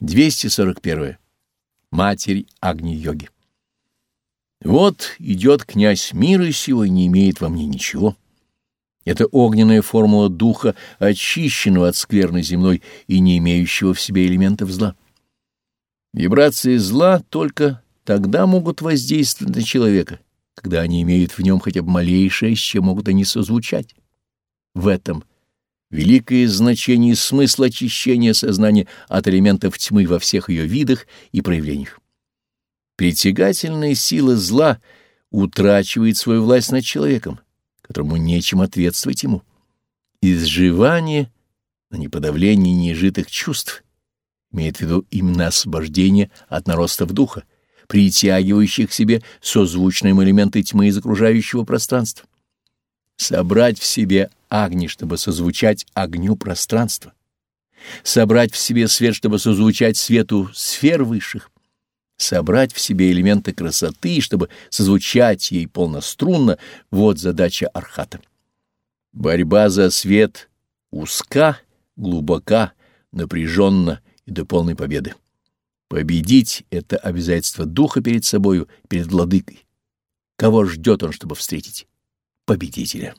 241. Матерь Агни-йоги. Вот идет князь мира сего и не имеет во мне ничего. Это огненная формула духа, очищенного от скверны земной и не имеющего в себе элементов зла. Вибрации зла только тогда могут воздействовать на человека, когда они имеют в нем хотя бы малейшее, с чем могут они созвучать. В этом — великое значение и смысл очищения сознания от элементов тьмы во всех ее видах и проявлениях. Притягательная сила зла утрачивает свою власть над человеком, которому нечем ответствовать ему. Изживание, но не подавление нежитых чувств, имеет в виду именно освобождение от наростов духа, притягивающих к себе созвучные элементы тьмы из окружающего пространства собрать в себе огни, чтобы созвучать огню пространства, собрать в себе свет, чтобы созвучать свету сфер высших, собрать в себе элементы красоты, чтобы созвучать ей полнострунно, вот задача архата. Борьба за свет узка, глубока, напряженна и до полной победы. Победить — это обязательство духа перед собою, перед владыкой. Кого ждет он, чтобы встретить? победителя.